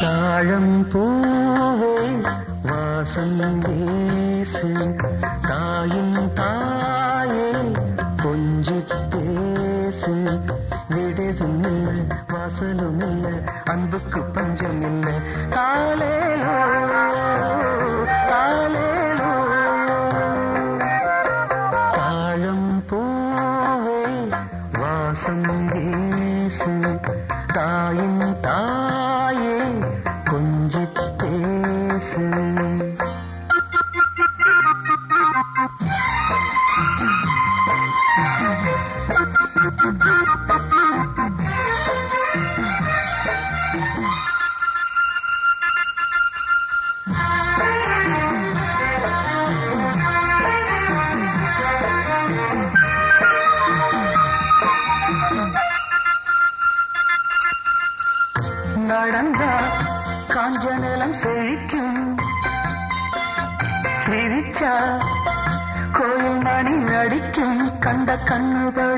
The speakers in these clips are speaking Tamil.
தாழம் போ வாசம் வீசு. தாயும் தாயே கொஞ்சி பேசு. விடுதும் இல்ல வாசலும் இல்லை அன்புக்கு பஞ்சம் இல்லை. தாலே தாலே தாழம் பூவே வாசம் வீசு. தாயின் தாயே நடந்தா காஞ்ச நிலம் செழிக்கும். சிரிச்சா கோயில் மணி நடிக்கும். கண்ட கண்ணுதல்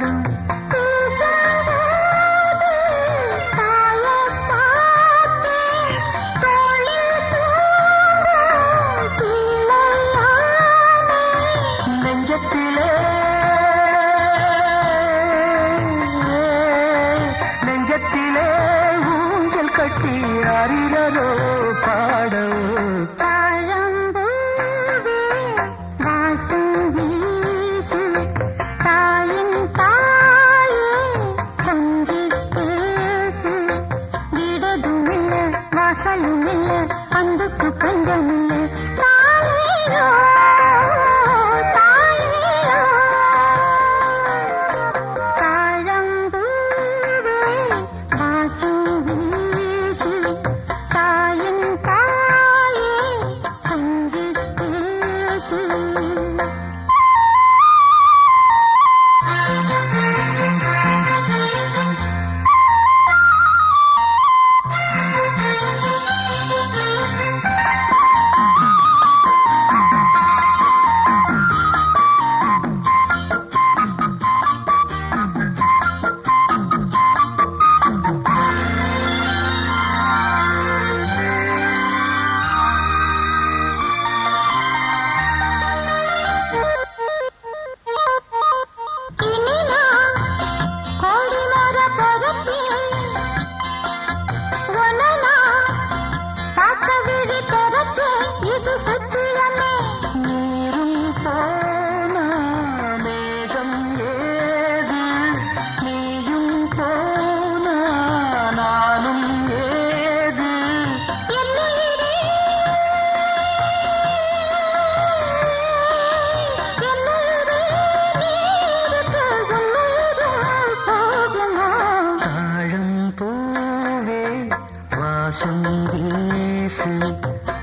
பூவே வாசம் வீசு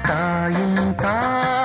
தாயின் தாய்